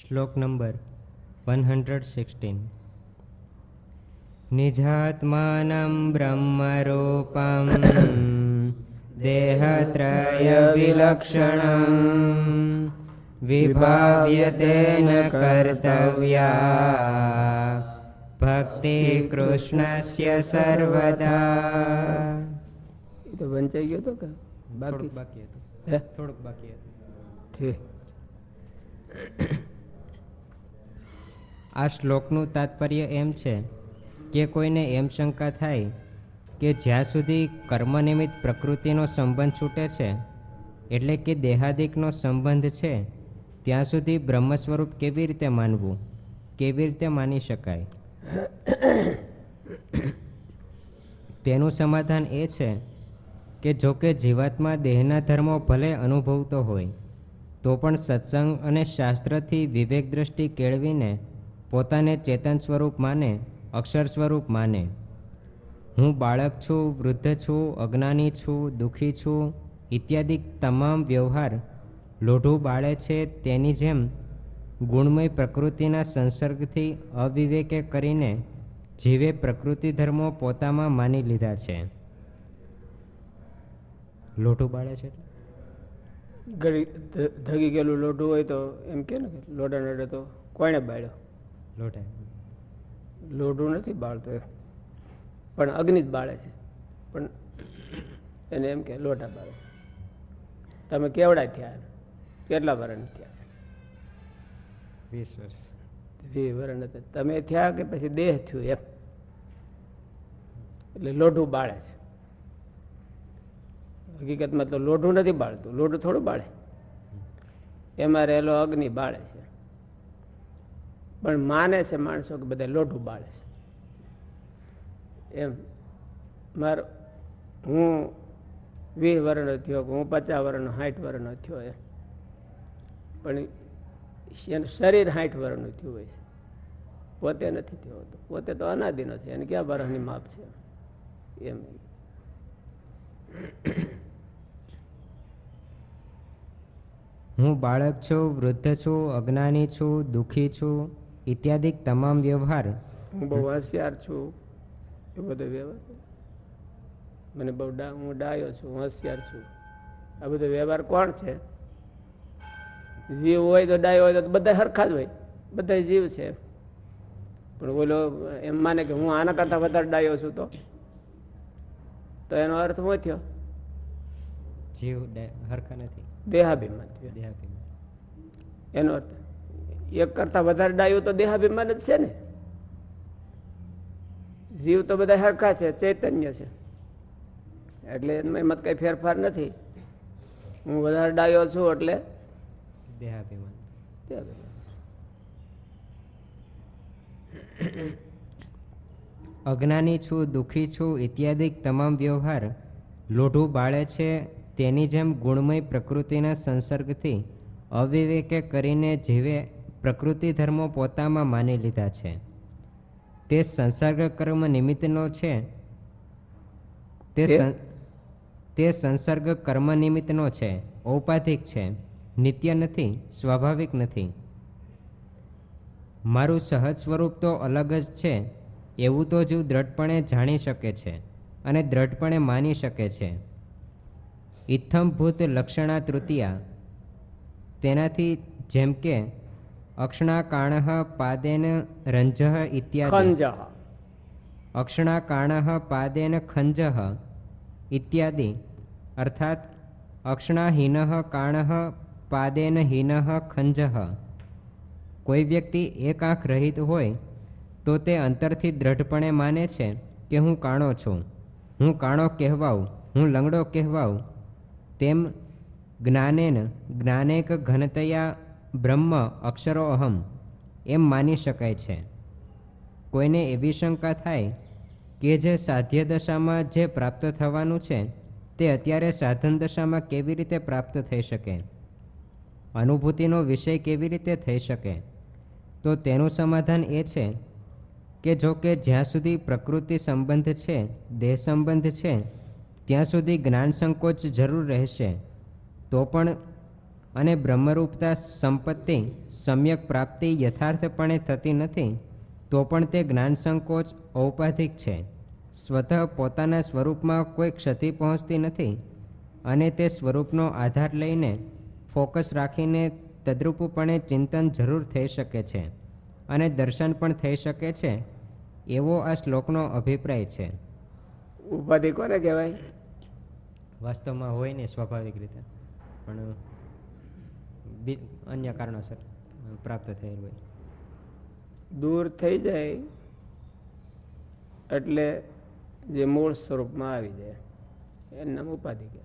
શ્લોક number one hundred sixteen. નિજાત્માનં બ્રહ્મરૂપમ દેહત્રયવિલક્ષણં વિભાવ્યતેન કર્તવ્યા. ભક્તિ કૃષ્ણસ્ય સર્વદા તો વંચાઈ ગયો તો કે? બાકી બાકી હતું. થોડુંક બાકી હતું. ઠીક. આ શ્લોકનું તાત્પર્ય એમ છે કે કોઈને એમ શંકા થાય કે જ્યાં સુધી કર્મનિમિત પ્રકૃતિનો સંબંધ છૂટે છે, એટલે કે દેહાદિકનો સંબંધ છે, ત્યાં સુધી બ્રહ્મ સ્વરૂપ કેવી રીતે માનવું? કેવી રીતે માની શકાય? તેનું સમાધાન એ છે કે જો કે જીવાત્મા દેહના ધર્મો ભલે અનુભવતો હોય, તો પણ સત્સંગ અને શાસ્ત્રથી વિવેક દ્રષ્ટિ કેળવીને પોતાને ચેતન સ્વરૂપ માને, અક્ષર સ્વરૂપ માને. હું બાળક છું, વૃદ્ધ છું, અજ્ઞાની છું, દુઃખી છું, ઇત્યાદિ તમામ વ્યવહાર લોઢું બાળે છે તેની જેમ ગુણમય પ્રકૃતિના સંસર્ગથી અવિવેકે કરીને જીવે પ્રકૃતિ ધર્મો પોતામાં માની લીધા છે. લોઢું બાળે છે ધગી ગયેલું લોઢું હોય તો એમ કે ને લોઢા નડે તો કોણે બાળ્યો? લોઢા. લોઢું નથી બાળતો પણ અગ્નિ જ બાળે છે. પણ એને એમ કે લોઢા બાળે. તમે કેવડા થયા? કેટલા વરણ થયા? વીસ વર્ષ. વીસ વરણ હતા. તમે થયા કે પછી દેહ થયું એમ? એટલે લોઢું બાળે છે. હકીકતમાં તો લોઢું નથી બાળતું. લોઢું થોડું બાળે. એમાં રહેલો અગ્નિ બાળે છે. પણ માને છે માણસો કે બધા લોઢું બાળે છે. એમ. મારો હું વીસ વર્ણનો થયો હું પચાસ વર્ણનો, સાઠ વર્ણનો થયો એમ. પણ એનું શરીર સાઠ વર્ણનું થયું હોય છે. પોતે નથી થયો હોતો. પોતે તો અનાદિનો છે. એને ક્યાં વર્ષની માપ છે? એમ. હું બાળક છું, વૃદ્ધ છું, અજ્ઞાની છું, દુઃખી છું. ઇત્યાદિ તમામ વ્યવહાર. હું બહુ હોશિયાર છું. એ બધો વ્યવહાર. મને બહુ ડા હું ડાયો છું હોશિયાર છું. આ બધો વ્યવહાર કોણ છે? જીવ હોય તો ડાયો હોય તો બધા સરખા જ હોય. બધા જીવ છે. પણ બોલો એમ માને કે હું આના કરતા વધારે ડાયો છું તો? તો એનો અર્થ શું થયો? જીવ હરખા નથી. દેહાભિમાન દેહાભિમાન. એનો અર્થ એક કરતા વધારે ડાયું તો દેહાભિમાન જ છે ને? જીવ તો બધા સરખા છે, ચૈતન્ય છે. એટલે એમાં એમાં કઈ ફેરફાર નથી. હું વધારે ડાયો છું એટલે દેહાભિમાન. અજ્ઞાની છું, દુઃખી છું, ઇત્યાદિ તમામ વ્યવહાર લોઢું બાળે છે, તેની જેમ ગુણમય પ્રકૃતિના સંસર્ગથી અવિવેકે કરીને જીવે પ્રકૃતિ ધર્મો પોતામાં માની લીધા છે. તે સંસર્ગ કર્મ નિમિત્તનો છે. તે તે? સંસર્ગ કર્મ નિમિત્તનો છે. ઔપાધિક છે. નિત્ય નથી સ્વાભાવિક નથી. મારું સહજ સ્વરૂપ તો અલગ જ છે. એવું તો જીવ દ્રઢપણે જાણી શકે છે અને દ્રઢપણે માની શકે છે. ઇત્થમભૂત લક્ષણા તૃતીયા. તેનાથી જેમ કે અક્ષણાકાણ પાદેન રંજઃ ઇત્યાદિ અક્ષણાકાણ પાદેન ખંજઃ ઇત્યાદિ અર્થાત અક્ષણાહીન કાણ પાદેન હીન ખંજઃ કોઈ વ્યક્તિ એક આંખ રહિત હોય તો તે અંતરથી દ્રઢપણે માને છે કે હું કાણો છું। હું કાણો કહેવાઉં હું લંગડો કહેવાઉં। તેમ જ્ઞાનેન જ્ઞાનેક ઘનતયા બ્રહ્મ અક્ષરો અહમ એમ માની શકાય છે. કોઈને એવી શંકા થાય કે જે સાધ્ય દશામાં જે પ્રાપ્ત થવાનું છે, તે અત્યારે સાધન દશામાં કેવી રીતે પ્રાપ્ત થઈ શકે? અનુભૂતિનો વિષય કેવી રીતે થઈ શકે? તો તેનું સમાધાન એ છે કે જો કે જ્યાં સુધી પ્રકૃતિ સંબંધ છે, દેહ સંબંધ છે, ત્યાં સુધી જ્ઞાન સંકોચ જરૂર રહેશે, તો પણ અને બ્રહ્મરૂપતા સંપત્તિ સમ્યક પ્રાપ્તિ યથાર્થપણે થતી નથી તો પણ તે જ્ઞાન સંકોચ ઔપાધિક છે. સ્વતઃ પોતાના સ્વરૂપમાં કોઈ ક્ષતિ પહોંચતી નથી અને તે સ્વરૂપનો આધાર લઈને ફોકસ રાખીને તદ્રુપપણે ચિંતન જરૂર થઈ શકે છે અને દર્શન પણ થઈ શકે છે એવો આ શ્લોકનો અભિપ્રાય છે. ઉપાધિ કોને કહેવાય? વાસ્તવમાં હોય ને સ્વાભાવિક રીતે. પણ અન્ય કારણોસર પ્રાપ્ત થયેલ હોય. દૂર થઈ જાય એટલે જે મૂળ સ્વરૂપમાં આવી જાય એનું નામ ઉપાધિ કહેવાય.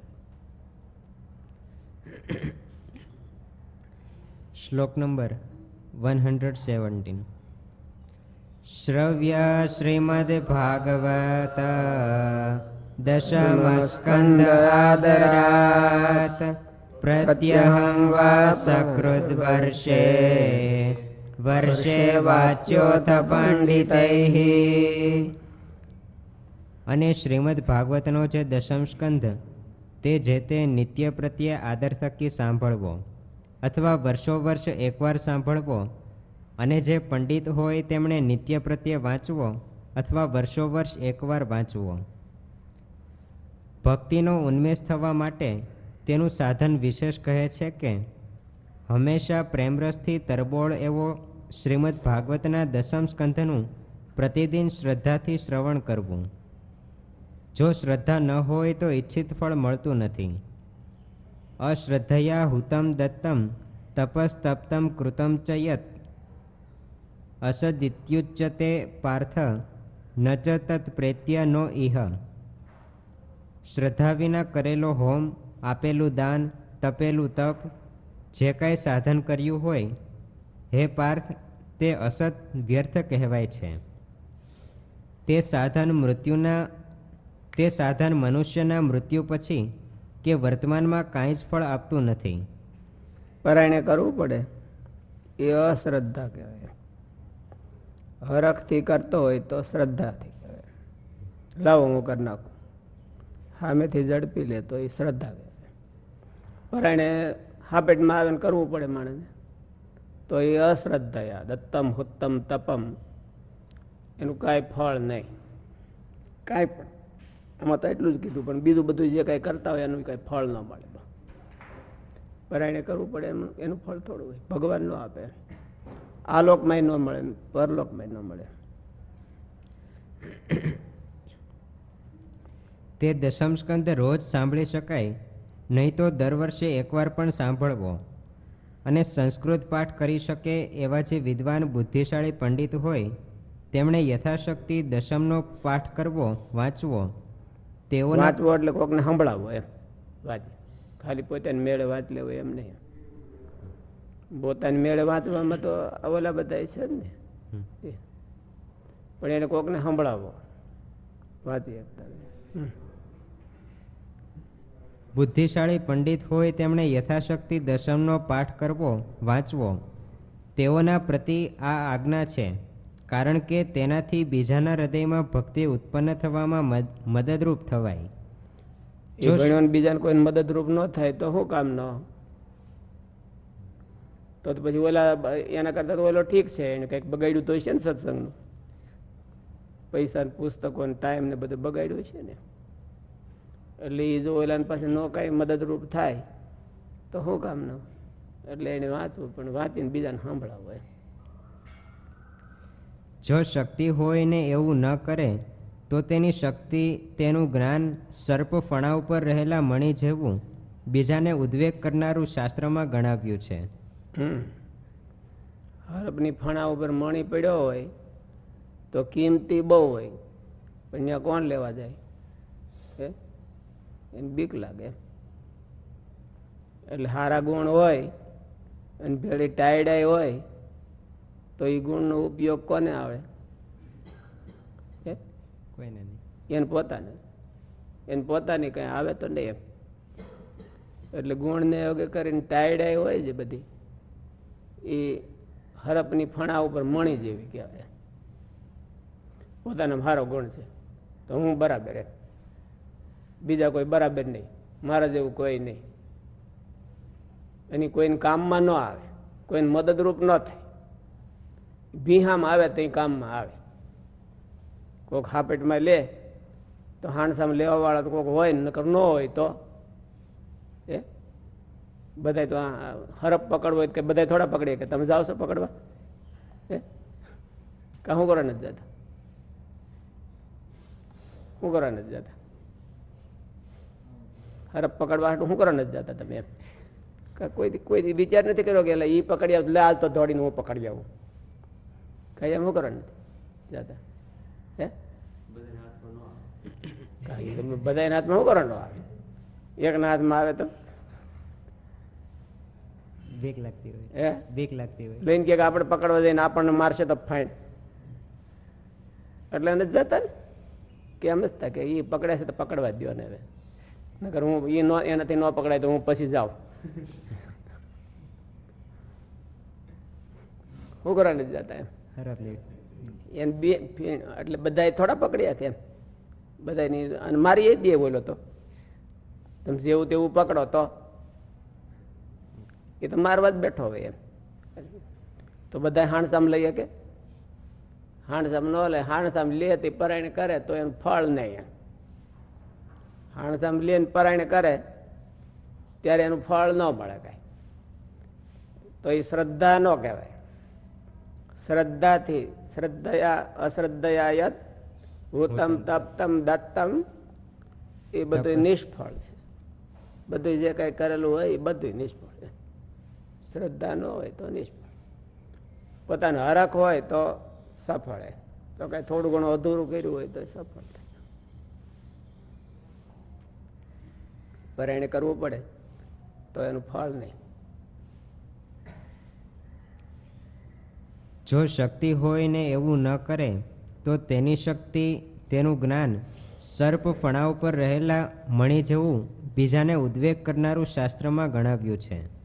શ્લોક નંબર વન હંડ્રેડ સેવન્ટીન. શ્રવ્ય શ્રીમદ ભાગવત દશમ સ્કંદ આદરાત. વા સકૃત વર્ષે વર્ષે વાચ્યોથ પંડિતૈ અને શ્રીમદ ભાગવતનો જે દશમ સ્કંધ તે જે તે નિત્ય પ્રત્યે આદર થકી સાંભળવો, અથવા વર્ષો વર્ષ એકવાર સાંભળવો, અને જે પંડિત હોય તેમણે નિત્ય પ્રત્યે વાંચવો, અથવા વર્ષો વર્ષ એકવાર વાંચવો. ભક્તિનો ઉન્મેષ થવા માટે તેનું સાધન વિશેષ કહે છે કે, હંમેશા પ્રેમરસથી તરબોળ એવો શ્રીમદ ભાગવતના દસમ સ્કંધનું પ્રતિદિન શ્રદ્ધાથી શ્રવણ કરવું. જો શ્રદ્ધા ન હોય તો ઈચ્છિત ફળ મળતું નથી. અશ્રદ્ધયા હુતમ દત્તમ તપસ્તપ્તમ કૃતમ ચ યત. પાર્થ ન ચ તત્પ્રેત્ય નો ઇહ શ્રદ્ધા વિના કરેલો હોમ આપેલું દાન, તપેલું તપ, જે કાંઈ સાધન કર્યું હોય, હે પાર્થ, તે અસત વ્યર્થ કહેવાય છે. તે સાધન મૃત્યુના, તે સાધન મનુષ્યના મૃત્યુ પછી કે વર્તમાનમાં કાંઈ જ ફળ આપતું નથી. પરાયણે કરવું પડે. એ અશ્રદ્ધા કહેવાય. હરખથી કરતો હોય તો શ્રદ્ધાથી કહેવાય. લાવો હું કરી નાખું. સામેથી ઝડપી લે તો એ શ્રદ્ધા કહેવાય. પરાયણે હાપેટમાં આવે કરવું પડે માણસને. તો એ અશ્રદ્ધયા, દત્તમ, હુત્તમ, તપમ, એનું કાંઈ ફળ નહીં. કાંઈ પણ. આમાં તો એટલું જ કીધું, પણ બીજું બધું જે કાંઈ કરતા હોય એનું કાંઈ ફળ ન મળે પરાયણે કરવું પડે એનું એનું ફળ થોડું હોય. ભગવાન ન આપે. આ લોકમાં ન મળે પરલોકમાં ન મળે. તે દશમ સ્કંદ રોજ સાંભળી શકાય નહીં તો દર વર્ષે એકવાર પણ સાંભળવો. અને સંસ્કૃત પાઠ કરી શકે એવા જે વિદ્વાન બુદ્ધિશાળી પંડિત હોય તેમણે યથાશક્તિ દશમનો પાઠ કરવો વાંચવો. તેઓ વાંચવો એટલે કોકને સંભળાવો એમ. વાંચે. ખાલી પોતાને મેળે વાંચ લેવો એમ નહીં. પોતાને મેળે વાંચવામાં તો અવલા બધા છે જ ને. પણ એને કોકને સંભળાવો. વાંચી શકતા. બુદ્ધિશાળી પંડિત હોય તેમણે યથાશક્તિ દશમનો પાઠ કરવો વાંચવો. તેઓના પ્રતિ આ આજ્ઞા છે કારણ કે તેનાથી બીજાના હૃદયમાં ભક્તિ ઉત્પન્ન થવામાં મદદરૂપ થવાય. જો બીજાને કોઈ મદદરૂપ ન થાય તો શું કામ ન? તો તો પછી ઓલા એના કરતા તો ઓલો ઠીક છે એને કંઈક બગાડ્યું તો છે ને સત્સંગનું. પૈસા ને પુસ્તકો ને ટાઈમ ને બધું બગાડ્યું છે ને. એટલે એ જો ઓલા પાસે ન કાંઈ મદદરૂપ થાય તો શું કામ ન એટલે એને વાંચવું પણ વાંચીને બીજાને સાંભળાવું. જો શક્તિ હોય ને એવું ન કરે તો તેની શક્તિ તેનું જ્ઞાન સર્પ ફણા ઉપર રહેલા મણી જેવું બીજાને ઉદ્વેગ કરનારું શાસ્ત્રમાં ગણાવ્યું છે હમ. હરપની ફણા ઉપર મણી પડ્યો હોય તો કિંમતી બહુ હોય પણ ત્યાં કોણ લેવા જાય એને બીક લાગે. એટલે સારા ગુણ હોય અને ભેળી ટાયડાઈ હોય તો એ ગુણનો ઉપયોગ કોને આવે? કોઈને નહીં. એને પોતાને. એને પોતાની કંઈ આવે તો નહીં એમ. એટલે ગુણને યોગ્ય કરીને ટાયડાઈ હોય છે બધી એ હરપની ફણા ઉપર મણી જેવી કહેવાય. પોતાનો મારો ગુણ છે. તો હું બરાબર એમ. બીજા કોઈ બરાબર નહીં. મારા જેવું કોઈ નહીં. એની કોઈને કામમાં ન આવે. કોઈને મદદરૂપ ન થાય. ભીહામાં આવે તો કામમાં આવે. કોઈક હાપેટમાં લે, તો હાણસામ લેવા વાળા તો કોઈક હોય, નકર ન હોય તો એ બધા તો હરપ પકડવો હોય કે બધા થોડા પકડીએ કે તમે જાઓ છો પકડવા? એ કા શું કરવા નથી જતા? શું કરવા નથી જતા? હરપ પકડવા હાટું શું કરવા નથી જતા તમે કોઈ કોઈ વિચાર નથી કર્યો કે એટલે એ પકડી આવ લે આજ તો દોડીને હું પકડી આવું. કઈ એમ શું કરવા નથી જતા. હે? બધા હાથમાં શું કરવાનો આવે? એકના હાથમાં આવે તો? ભીખ લાગતી હોય. હે? બીક લાગતી હોય. લઈને કે આપણે પકડવા જઈને આપણને મારશે તો ફાઈન. એટલે એને જતા ને? કે એમ જ કે એ પકડે છે તો પકડવા જ દો ને હવે. નકર હું એ નો એનાથી ન પકડાય તો હું પછી જાઉં. શું કરવા નથી જતા એમ. એમ બે એટલે બધા થોડા પકડ્યા કે એમ. બધાની અને મારી એ જ દે બોલો તો. તમે જેવું તેવું પકડો તો. એ તો મારવા જ બેઠો હોય એમ. તો બધા હાણસામ લઈએ કે? હાણસામ ન લે. હાણસામ લે તે પરાયણ કરે તો એનું ફળ નહીં એમ. હાણસામ લે પરાયણ કરે ત્યારે એનું ફળ ન મળે કાંઈ. તો એ શ્રદ્ધા ન કહેવાય. શ્રદ્ધાથી શ્રદ્ધયા અશ્રદ્ધયાયત ભૂતમ તપ્તમ દત્તમ એ બધું નિષ્ફળ છે. બધું જે કઈ કરેલું હોય એ બધું નિષ્ફળ છે. શ્રદ્ધા ન હોય તો નિષ્ફળ. પોતાનો હરખ હોય તો સફળ તો કઈ થોડું ઘણું અધૂરું કર્યું હોય તો સફળ થાય પર એને કરવું પડે. તો એનું ફળ નહીં. જો શક્તિ હોય ને એવું ન કરે, તો તેની શક્તિ, તેનું જ્ઞાન સર્પ ફણા ઉપર રહેલા મણી જેવું બીજાને ઉદ્વેગ કરનારું શાસ્ત્રમાં ગણાવ્યું છે.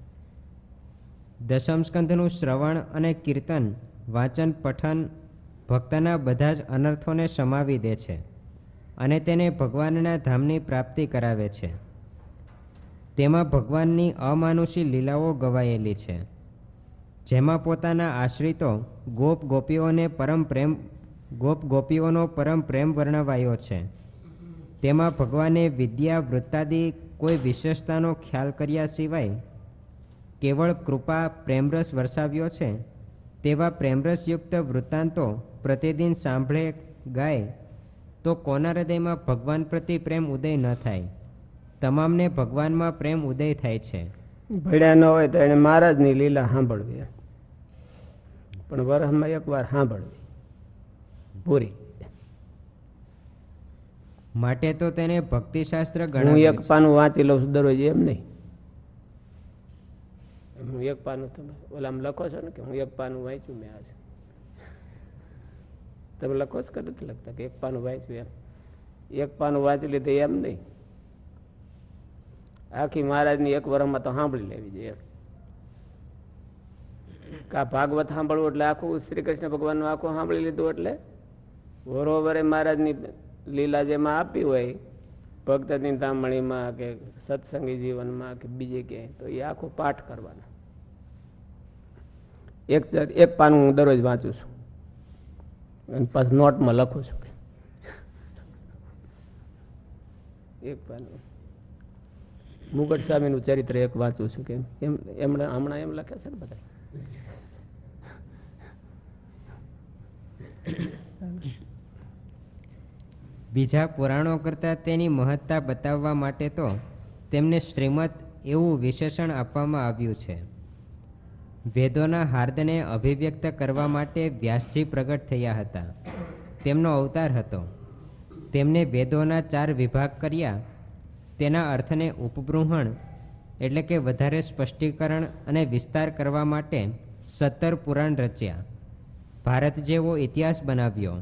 દશમસ્કંધનું શ્રવણ અને કીર્તન, વાંચન, પઠન ભક્તના બધા જ અનર્થોને સમાવી દે છે અને તેને ભગવાનના ધામની પ્રાપ્તિ કરાવે છે. તેમાં ભગવાનની અમાનુષી લીલાઓ ગવાયેલી છે, જેમાં પોતાના આશ્રિતો ગોપ ગોપીઓને પરમ પ્રેમ, ગોપ ગોપીઓનો પરમ પ્રેમ વર્ણવાયો છે. તેમાં ભગવાને વિદ્યા, વૃત્તાદિ કોઈ વિશેષતાનો ખ્યાલ કર્યા સિવાય કેવળ કૃપા, પ્રેમરસ વરસાવ્યો છે, તેવા પ્રેમરસયુક્ત વૃત્તાંતો પ્રતિદિન સાંભળે, ગાય, તો કોના હૃદયમાં ભગવાન પ્રતિ પ્રેમ ઉદય ન થાય? તમામને ભગવાનમાં પ્રેમ ઉદય થાય છે. ભણ્યા ન હોય તો એને મહારાજની લીલા સાંભળવી પણ વરસમાં એકવાર સાંભળવી. પૂરી માટે તો તેને ભક્તિશાસ્ત્ર હું એક પાનું વાંચી લઉં છું દરરોજ એમ નહીં. હું એક પાનું તમે ઓલા લખો છો ને કે હું એક પાનું વાંચ્યું મેં આજે. તમે લખો છો કે નથી લખતા કે એક પાનું વાંચ્યું એમ? એક પાનું વાંચી લીધું એમ નહીં. આખી મહારાજની એક વરમાં તો સાંભળી લેવી જોઈએ. કા ભાગવત સાંભળવું એટલે આખું શ્રી કૃષ્ણ ભગવાનનું આખું સાંભળી લીધું એટલે બરોબરે મહારાજની લીલા જેમાં આપી હોય, ભક્તની તામણીમાં કે સત્સંગી જીવનમાં કે બીજે ક્યાંય, તો એ આખો પાઠ કરવાનો. એક એક પાનું હું દરરોજ વાંચું છું. અને પાછું નોટમાં લખું છું. એક પાનું. મુગટ સ્વામીનું ચરિત્ર એક વાંચું છું કે એમ, એમણે હમણાં એમ લખે છે ને બધા. બીજા પુરાણો કરતાં તેની મહત્તા બતાવવા માટે તો તેમને શ્રીમદ એવું વિશેષણ આપવામાં આવ્યું છે. વેદોના હાર્દને અભિવ્યક્ત કરવા માટે વ્યાસજી પ્રગટ થયા હતા. તેમનો અવતાર હતો. તેમને વેદોના ચાર વિભાગ કર્યા. તેના અર્થને ઉપબૃહણ એટલે કે વધારે સ્પષ્ટીકરણ અને વિસ્તાર કરવા માટે સત્તર પુરાણ રચ્યા. ભારત જેવો ઇતિહાસ બનાવ્યો,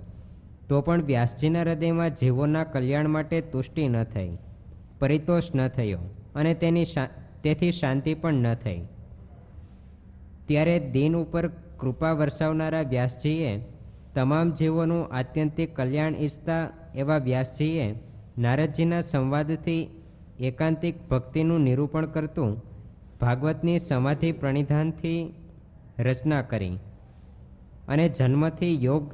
તો પણ વ્યાસજીના હૃદયમાં જીવોના કલ્યાણ માટે તુષ્ટિ ન થઈ, પરિતોષ ન થયો અને તેની તેથી શાંતિ પણ ન થઈ. ત્યારે દિન ઉપર કૃપા વરસાવનારા વ્યાસજીએ તમામ જીવોનું આત્યંતિક કલ્યાણ ઈચ્છતા એવા વ્યાસજીએ નારદજીના સંવાદથી એકાંતિક ભક્તિનું નિરૂપણ કરતું ભાગવતની સમાધિ પ્રણિધાનથી રચના કરી. અને જન્મથી યોગ,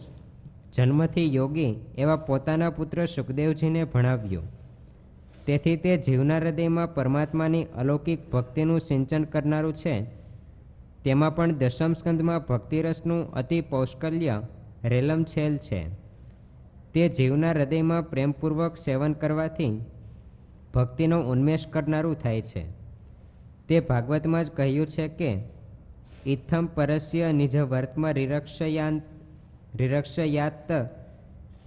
જન્મથી યોગી એવા પોતાના પુત્ર સુખદેવજીને ભણાવ્યું. તેથી તે જીવના હૃદયમાં પરમાત્માની અલૌકિક ભક્તિનું સિંચન કરનારું છે. તેમાં પણ દશમ સ્કંદમાં ભક્તિરસનું અતિ પૌષ્કલ્ય રેલમછેલ છે. તે જીવના હૃદયમાં પ્રેમપૂર્વક સેવન કરવાથી ભક્તિનો ઉન્મેષ કરનારું થાય છે. તે ભાગવતમાં જ કહ્યું છે કે, ઇથમ પરસ્ય નિજ વર્તમાં રિરક્ષયાંત રિરક્ષયાત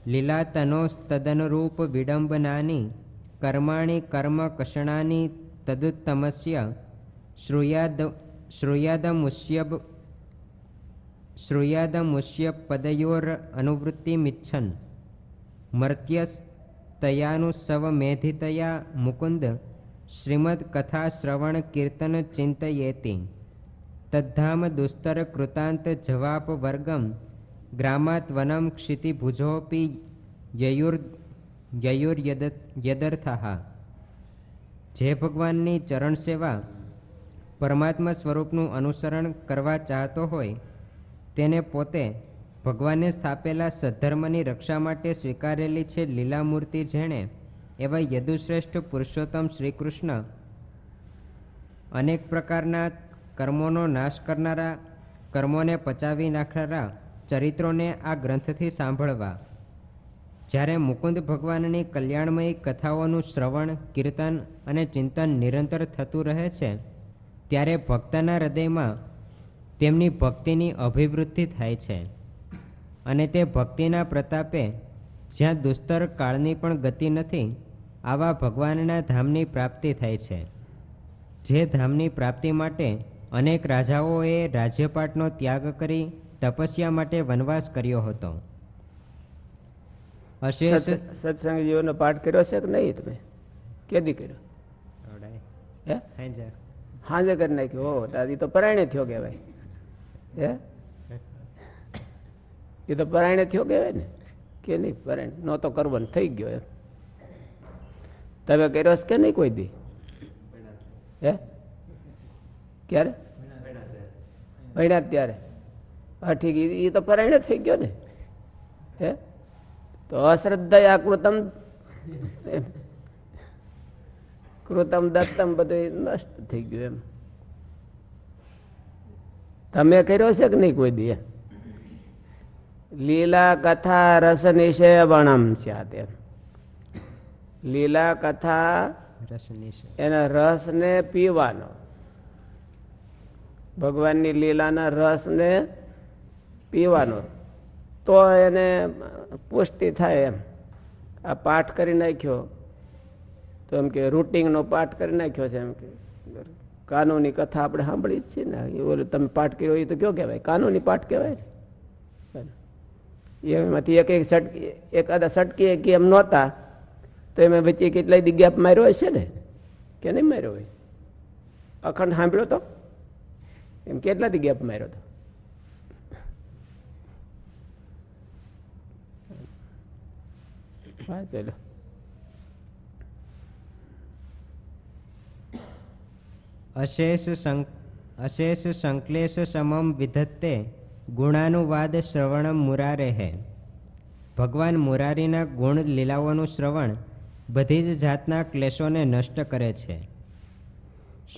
લીલાતનોસ્તદનુરૂપ વિડંબનાની કર્માણી કર્મ કષણાની તદુત્તમસ્ય શ્રુયાદ, શ્રુયાદમુષ્યબ શ્રુયાદમુષ્ય પદયોર સવ મેધિતયા મુકુંદ શ્રીમદ કથા શ્રવણ કીર્તન ચિંતયેતી તદ્ધામ દુસ્તર કૃતાંત જવાપ વર્ગમ ગ્રામાત વનમ ક્ષિતિભુજોપી યયુર યયુર્યદ યદર્થઃ જે ભગવાનની ચરણ સેવા પરમાત્મા સ્વરૂપનું અનુસરણ કરવા ચાહતો હોય તેને પોતે ભગવાને સ્થાપેલા સદ્ધર્મની રક્ષા માટે સ્વીકારેલી છે લીલામૂર્તિ જેણે, એવા યદુશ્રેષ્ઠ પુરુષોત્તમ શ્રીકૃષ્ણ. અનેક પ્રકારના કર્મોનો નાશ કરનારા, કર્મોને પચાવી નાખનારા ચરિત્રોને આ ગ્રંથથી સાંભળવા. જ્યારે મુકુંદ ભગવાનની કલ્યાણમય કથાઓનું શ્રવણ, કીર્તન અને ચિંતન નિરંતર થતું રહે છે, ત્યારે ભક્તના હૃદયમાં તેમની ભક્તિની અભિવૃદ્ધિ થાય છે. અને તે ભક્તિના પ્રતાપે જ્યાં દુસ્તર કાળની પણ ગતિ નથી આવા ભગવાનના ધામની પ્રાપ્તિ થાય છે. જે ધામની પ્રાપ્તિ માટે અનેક રાજાઓએ રાજ્યપાટનો ત્યાગ કરી તપસ્યા માટે વનવાસ કર્યો હતો. અશેષ સત- સત્સંગ જીવનનો પાઠ કર્યો છે કે નહીં તમે? કેદી કર્યો? હે? હાજે. કરી નાખ્યો. તારી તો પરાયણે થયો કહેવાય. હે? એ તો પરાયણે થયો કહેવાય ને? કે નહીં? પરાયણ. નો તો કરવાનું થઈ ગયો એમ. તમે કર્યો છે કે નહીં કોઈ દી? હે? ક્યારે? ભણ્યા ત્યારે. હા, ઠીક. એ તો પરાયણે થઈ ગયો ને? હે? તો અશ્રદ્ધા આકૃતમ. કૃતમ, દત્તમ, બધું નષ્ટ થઈ ગયું એમ. તમે કર્યો છે કે નહીં કોઈ દી? લીલા કથા રસ નિષેવણમ સ્યાત લીલા કથા એના રસ એના રસને પીવાનો. ભગવાનની લીલાના રસને પીવાનો. તો એને પુષ્ટિ થાય એમ. આ પાઠ કરી નાખ્યો. તો એમ કે રૂટિંગનો પાઠ કરી નાખ્યો છે એમ કે. કાનૂની કથા આપણે સાંભળી જ છે ને. એ ઓલું તમે પાઠ કર્યો એ તો કયો કહેવાય? કાનૂની પાઠ કહેવાય ને? એમાંથી એક એક સટકી એકાદા સટકી, એક એમ નહોતા. તો એમાં વચ્ચે કેટલાય દિગ્યાપ માર્યો હશે ને? કે નહીં માર્યો હોય? અખંડ સાંભળ્યો તો? એમ કેટલા દિગ્યાપ માર્યો તો? હા, ચલો. અશેષ અશેષ સંકલેશ સમમ વિધત્તે ગુણાનુવાદ શ્રવણમ મુરારેહે ભગવાન મુરારીના ગુણ લીલાઓનું શ્રવણ બધી જ જાતના ક્લેશોને નષ્ટ કરે છે.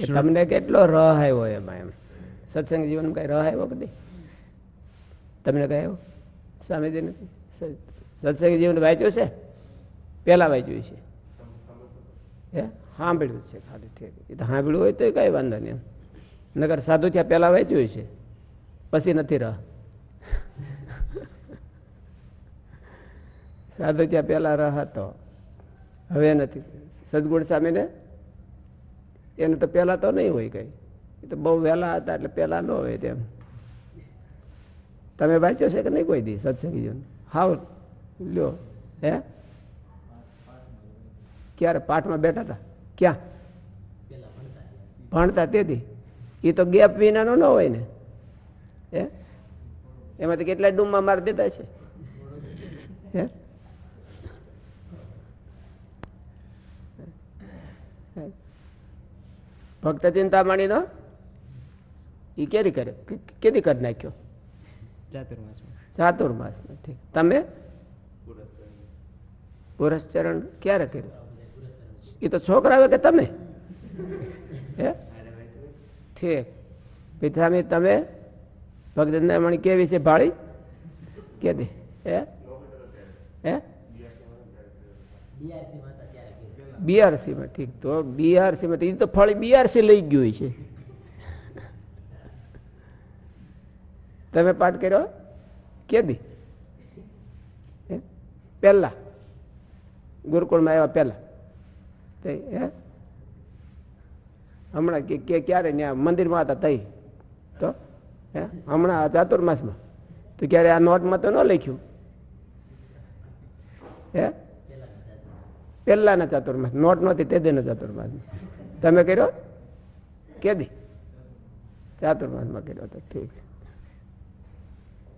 તમને કેટલો રહ આવ્યો એમાં એમ? સત્સંગ જીવનમાં કઈ રહ આવ્યો કદી તમને કઈ આવ્યો? સ્વામીજી નથી? સત્સંગ જીવન વાંચ્યું છે? પેલા વાંચ્યું છે. હે? સાંભળ્યું છે ખાલી ઠીક. એ તો સાંભળ્યું હોય તો કઈ વાંધો નહીં નગર સાધુ ત્યાં પેલા વાંચ્યું છે. પછી નથી રહ. સાધુ ત્યાં પેલા રહ હતો. હવે નથી. સદગુણ સ્વામીને એને તો પેલા તો નહીં હોય કઈ. એ તો બહુ વહેલા હતા એટલે પેલા ન હોય તેમ. તમે વાંચ્યો છે કે નહીં કોઈ દી સત્સંગી જીવન હાવ, લ્યો, હે? ક્યારે? પાઠમાં બેઠા હતા? ક્યાં? ભણતા તેથી એ તો ગેપ વિનાનો ન હોય ને. હે? એમાંથી કેટલા ડૂમમાં મારી દીધા છે? હે? ભક્ત ચિંતામણી નો એ કેરી કરે? કેદી કરી નાખ્યો? ચાતુર્માસ ઠીક. તમે? પુરસ્ચરણ ક્યારે કર્યું? એ તો છોકરા કે તમે? હે? ઠીક. પિથામી તમે? ભગત મણી કેવી છે ભાળી? કે દે હે? હે બીઆરસીમાં ઠીક તો બીઆરસીમાં એ તો ફળી બીઆરસી લઈ ગયું છે. તમે પાઠ કર્યો? કે દી હે? પહેલા. ગુરુકુળમાં આવ્યા પહેલા. હમણાં કે ક્યારે ત્યાં મંદિરમાં હતા તઈ? તો? હે? હમણાં આ ચાતુર્માસમાં તો ક્યારે આ નોટમાં તો ન લખ્યું? હે? પહેલાના ચાતુર્માસ નોટ નહોતી તે દેના ચાતુર્માસ તમે કર્યો? કે દી ચાતુર્માસમાં કર્યો તો ઠીક.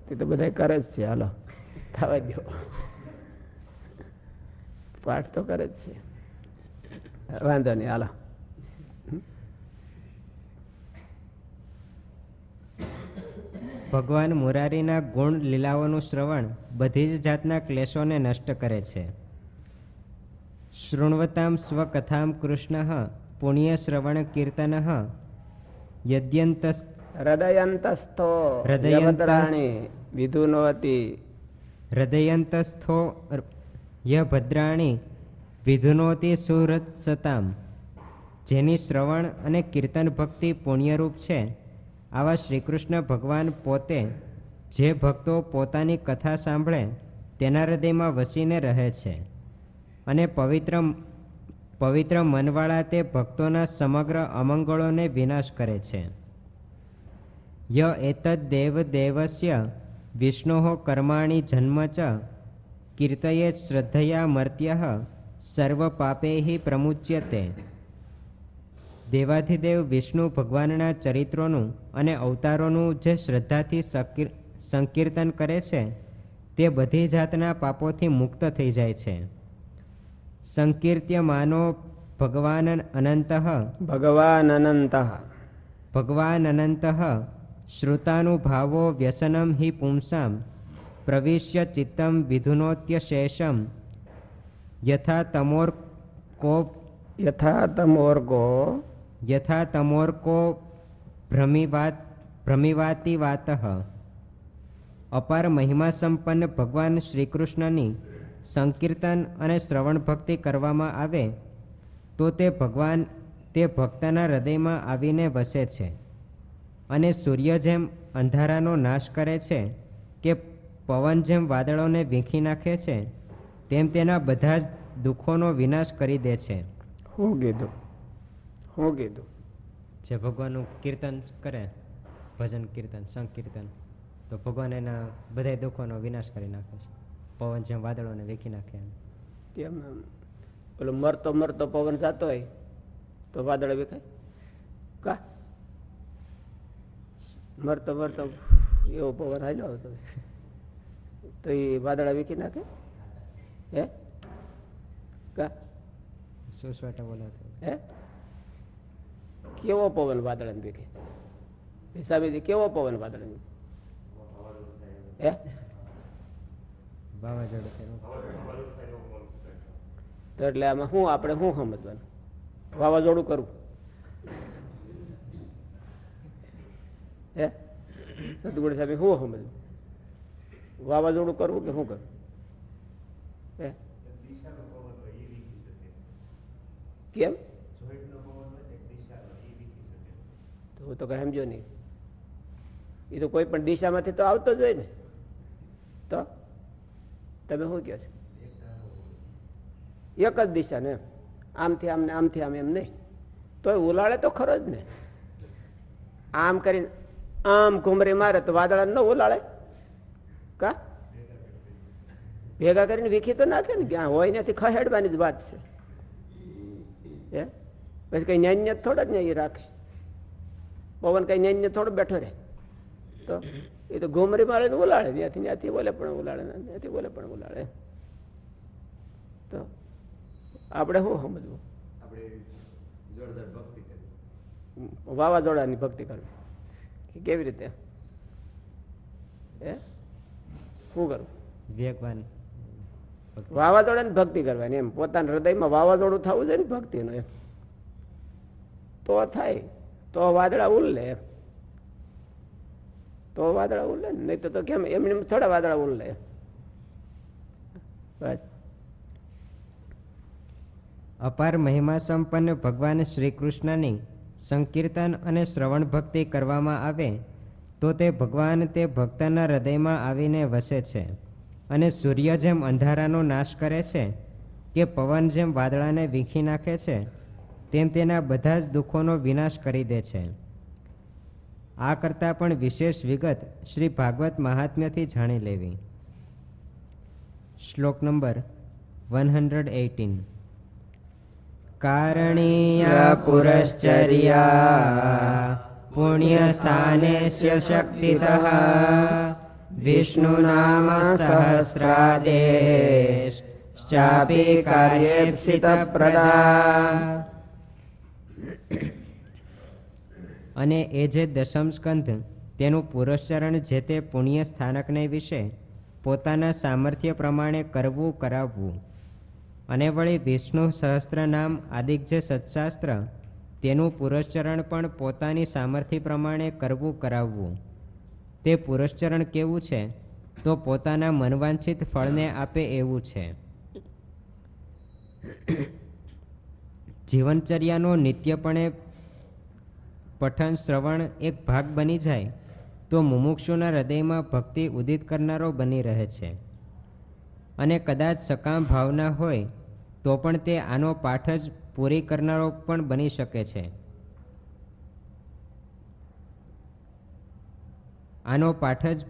તે તો બધા કરે જ છે. હાલો, થવા દો પાઠ તો કરે જ છે. વાંધો નહીં, હાલો. ભગવાન મુરારીના ગુણ લીલાઓનું શ્રવણ બધી જ જાતના ક્લેશોને નષ્ટ કરે છે. શૃણવતામ સ્વકથામ કૃષ્ણ પુણ્ય શ્રવણ કીર્તન યદ્યંત હૃદયંતસ્થો હૃદયંતરાણી વિધુનોતી. હૃદયંતસ્થો ય ભદ્રાણી વિધુનોતી સુરત સતામ જેની શ્રવણ અને કીર્તન ભક્તિ પુણ્યરૂપ છે. આવા શ્રીકૃષ્ણ ભગવાન પોતે જે ભક્તો પોતાની કથા સાંભળે, તેના હૃદયમાં વસીને રહે છે. અને પવિત્ર પવિત્ર મનવાળા તે ભક્તોના સમગ્ર અમંગળોને વિનાશ કરે છે. ય એતદ દેવ દેવસ્ય વિષ્ણો કર્માણી જન્મ ચ કીર્તયે શ્રદ્ધયા મર્ત્ય સર્વ પાપે પ્રમુચ્યતે. દેવાધિદેવ વિષ્ણુ ભગવાનના ચરિત્રોનું અને અવતારોનું જે શ્રદ્ધાથી સકીર- સંકીર્તન કરે છે તે બધી જાતના પાપોથી મુક્ત થઈ જાય છે. સંકીર્ત્યમાનો ભગવાન અનંત. ભગવાન અનંત. ભગવાન અનંત. શ્રુતાનુભાવો વ્યસનમ હિ પુંસામ. પ્રવિશ્ય ચિત્તમ વિધુનોત્યશેષમ યથા તમોર્કો યથા તમોર્ગો યથા તમોર્કો ભ્રમિવાત ભ્રમિવાતિવાત અપાર મહિમા સંપન્ન ભગવાન શ્રીકૃષ્ણની સંકીર્તન અને શ્રવણ ભક્તિ કરવામાં આવે, તો તે ભગવાન તે ભક્તના હૃદયમાં આવીને વસે છે અને સૂર્ય જેમ અંધારાનો નાશ કરે છે કે પવન જેમ વાદળોને વીંખી નાખે છે, તેમ તેના બધા જ દુઃખોનો વિનાશ કરી દે છે. હું કીધું. હું કીધું. જે ભગવાનનું કીર્તન કરે ભજન કીર્તન સંકીર્તન તો ભગવાન એના બધા દુઃખોનો વિનાશ કરી નાખે છે. પવન જેમ વાદળોને વેખી નાખે એમ. તેમ? પેલો મરતો મરતો પવન જતો હોય તો વાદળ વેખાય? કા? મરતો મરતો એવો પવન હાલ્યો આવતો તો એ વાદળા વેખી નાખે? હે? કા? શું સ્વેટર બોલાવતો હે? કેવો પવન વાદળાને વીખે હિસાબેથી કેવો પવન વાદળાને હે? તો એટલે આમાં શું આપણે શું સમજવાનું? વાવાઝોડું કરવું. હે? સદગુણ સાહેબ શું સમજવું? વાવાઝોડું કરવું કે શું કરવું? હે? કેમ તો હું તો કઈ સમજો નહીં. એ તો કોઈ પણ દિશામાંથી તો આવતો જ હોય ને. તો? તમે શું કહો છો? એક જ દિશા ને. આમથી આમ ને આમથી આમ એમ નહીં. તોય ઉલાળે તો ખરો જ ને. આમ કરીને આમ ઘુમરી મારે તો વાદળા ન ઉલાળે. કા? ભેગા કરીને વીખી તો નાખે ને. ક્યાં હોય નથી ખહેડવાની જ વાત છે. એ પછી કઈ ન્યાન્ય થોડા જ ન્યાય રાખે. પવન કઈ ન્યાન્ય થોડો બેઠો રહે. તો એ તો ઘુમરી મારે ને ઉલાડે ત્યાંથી ત્યાંથી બોલે પણ ઉલાળે ત્યાંથી બોલે પણ ઉલાળે તો આપણે શું સમજવું? વાવાઝોડાની ભક્તિ કરવી. કેવી રીતે? હે? શું કરવું? વાવાઝોડાની ભક્તિ કરવાની એમ. પોતાના હૃદયમાં વાવાઝોડું થવું જોઈએ ને ભક્તિનું એમ. તો થાય. તો વાદળા ઉલ્લે તો વાદળા ઉલ્લે ને, નહીં તો કેમ, એમને એમ થોડા વાદળા ઉલ્લે બસ. અપાર મહિમા સંપન્ન ભગવાન શ્રી કૃષ્ણની સંકીર્તન અને શ્રવણ ભક્તિ કરવામાં આવે, તો તે ભગવાન તે ભક્તના હૃદયમાં આવીને વસે છે અને સૂર્ય જેમ અંધારાનો નાશ કરે છે કે પવન જેમ વાદળાને વીખી નાખે છે તેમ તેના બધા જ દુઃખોનો વિનાશ કરી દે છે. આ કરતાં પણ વિશેષ વિગત શ્રી ભાગવત મહાત્મ્યથી જાણી લેવી. શ્લોક નંબર વન હંડ્રેડ એટીન કારણીયા પુરશ્ચર્યા પુણ્યસ્થાનેસ્ય શક્તિતઃ વિષ્ણુનામ સહસ્રાદેશ. ચાપી કાર્યેપ્સિત પ્રદા અને એ જે દશમ સ્કંધ, તેનું પુરસ્ચરણ જે તે પુણ્ય સ્થાનકને વિશે પોતાના સામર્થ્ય પ્રમાણે કરવું, કરાવવું. અને વળી વિષ્ણુ સહસ્ત્રનામ આદિક જે સત્શાસ્ત્ર, તેનું પુરસ્ચરણ પણ પોતાની સામર્થ્ય પ્રમાણે કરવું, કરાવવું. તે પુરસ્ચરણ કેવું છે? તો પોતાના મનવાંછિત ફળને આપે એવું છે. જીવનચર્યાનો નિત્યપણે પઠન શ્રવણ એક ભાગ બની જાય, તો મુમુક્ષુના હૃદયમાં ભક્તિ ઉદિત કરનારો બની રહે છે. અને કદાચ સકામ ભાવના હોય, તો પણ તે આનો પાઠ જ પૂરી કરનારો પણ બની શકે છે. આનો પાઠ જ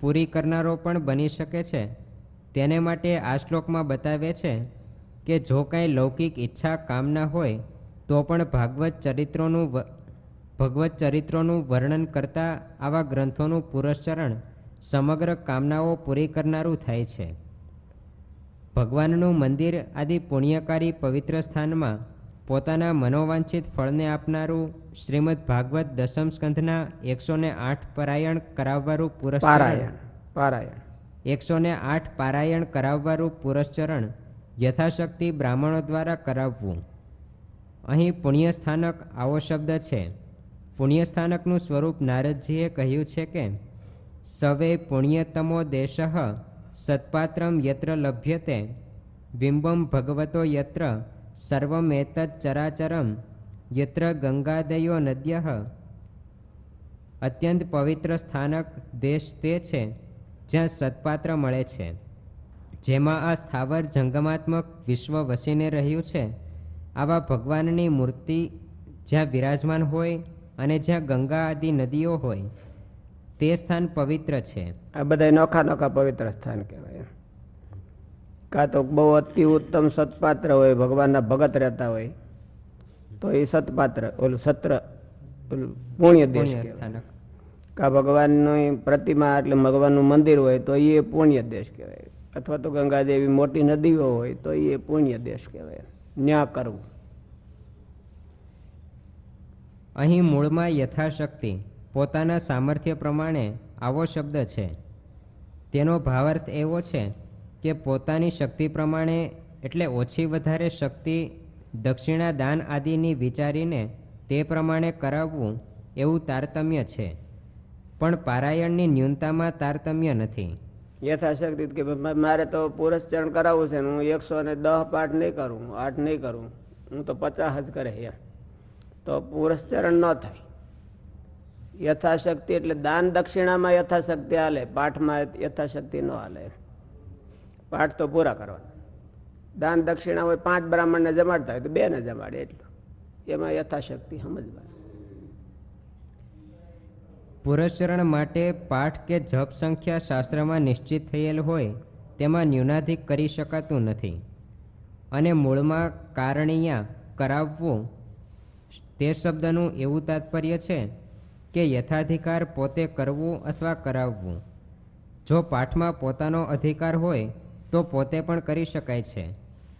પૂરી કરનારો પણ બની શકે છે. તેને માટે આ શ્લોકમાં બતાવે છે કે જો કાંઈ લૌકિક ઈચ્છા કામના હોય, તો પણ ભાગવત ચરિત્રોનું ભગવત ચરિત્રોનું વર્ણન કરતા આવા ગ્રંથોનું પુરસ્ચરણ સમગ્ર કામનાઓ પૂરી કરનારું થાય છે. ભગવાનનું મંદિર આદિ પુણ્યકારી પવિત્ર સ્થાનમાં પોતાના મનોવાંછિત ફળને આપનારું શ્રીમદ ભાગવત દશમ સ્કંધના એકસો ને આઠ પરાયણ કરાવવાનું પુરસ્ચરણ પારાયણ પારાયણ. એકસો ને આઠ પારાયણ કરાવવાનું પુરસ્ચરણ યથાશક્તિ બ્રાહ્મણો દ્વારા કરાવવું. અહીં પુણ્યસ્થાનક આવો શબ્દ છે. પુણ્યસ્થાનકનું સ્વરૂપ નારદજીએ કહ્યું છે કે, સવે પુણ્યતમો દેશ, સત્પાત્રમ યત્ર લભ્યતે, બિંબમ ભગવતો યત્ર સર્વમેતત ચરાચરમ, યત્ર ગંગાદયો નદ્ય. અત્યંત પવિત્ર સ્થાનક દેશ તે છે, જ્યાં સત્પાત્ર મળે છે. જેમાં આ સ્થાવર જંગમાત્મક વિશ્વ વસીને રહ્યું છે. આવા ભગવાનની મૂર્તિ જ્યાં બિરાજમાન હોય અને જ્યાં ગંગા આદિ નદીઓ હોય તે સ્થાન પવિત્ર છે. આ બધા નોખા નોખા પવિત્ર સ્થાન કહેવાય કાં તો બહુ અતિ ઉત્તમ સત્પાત્ર હોય ભગવાનના ભગત રહેતા હોય તો એ સત્પાત્ર ઓલું સત્ર ઓલું પુણ્ય દેશ કહેવાય. કા ભગવાનની પ્રતિમા એટલે ભગવાનનું મંદિર હોય તો એ પુણ્ય દેશ કહેવાય. અથવા તો ગંગાદેવી મોટી નદીઓ હોય તો એ પુણ્ય દેશ કહેવાય. ન્યા કરવું. અહીં મૂળમાં યથાશક્તિ, પોતાના સામર્થ્ય પ્રમાણે આવો શબ્દ છે. તેનો ભાવાર્થ એવો છે કે પોતાની શક્તિ પ્રમાણે એટલે ઓછી વધારે શક્તિ, દક્ષિણા દાન આદિની વિચારીને તે પ્રમાણે કરાવવું એવું તારતમ્ય છે. પણ પારાયણની ન્યૂનતામાં તારતમ્ય નથી. યથાશક્તિ કે મારે તો પુરસ્ચરણ કરાવવું છે હું એકસો ને દહ પાઠ નહીં કરું, આઠ નહીં કરું. હું તો પચાસ જ કરે એમ તો પુરસ્ચરણ ન થાય. યથાશક્તિ એટલે દાન દક્ષિણામાં યથાશક્તિ હાલે, પાઠમાં યથાશક્તિ ન હાલે. પાઠ તો પૂરા કરવાના. દાન દક્ષિણા હોય, પાંચ બ્રાહ્મણને જમાડતા હોય તો બે ને જમાડે એટલું. એમાં યથાશક્તિ સમજવા પુરસ્ચરણ માટે પાઠ કે જપ સંખ્યા શાસ્ત્રમાં નિશ્ચિત થયેલ હોય, તેમાં ન્યૂનાધિક કરી શકાતું નથી. અને મૂળમાં કારણીયા કરાવવું તે શબ્દનું એવું તાત્પર્ય છે કે યથાધિકાર પોતે કરવું અથવા કરાવવું. જો પાઠમાં પોતાનો અધિકાર હોય, તો પોતે પણ કરી શકાય છે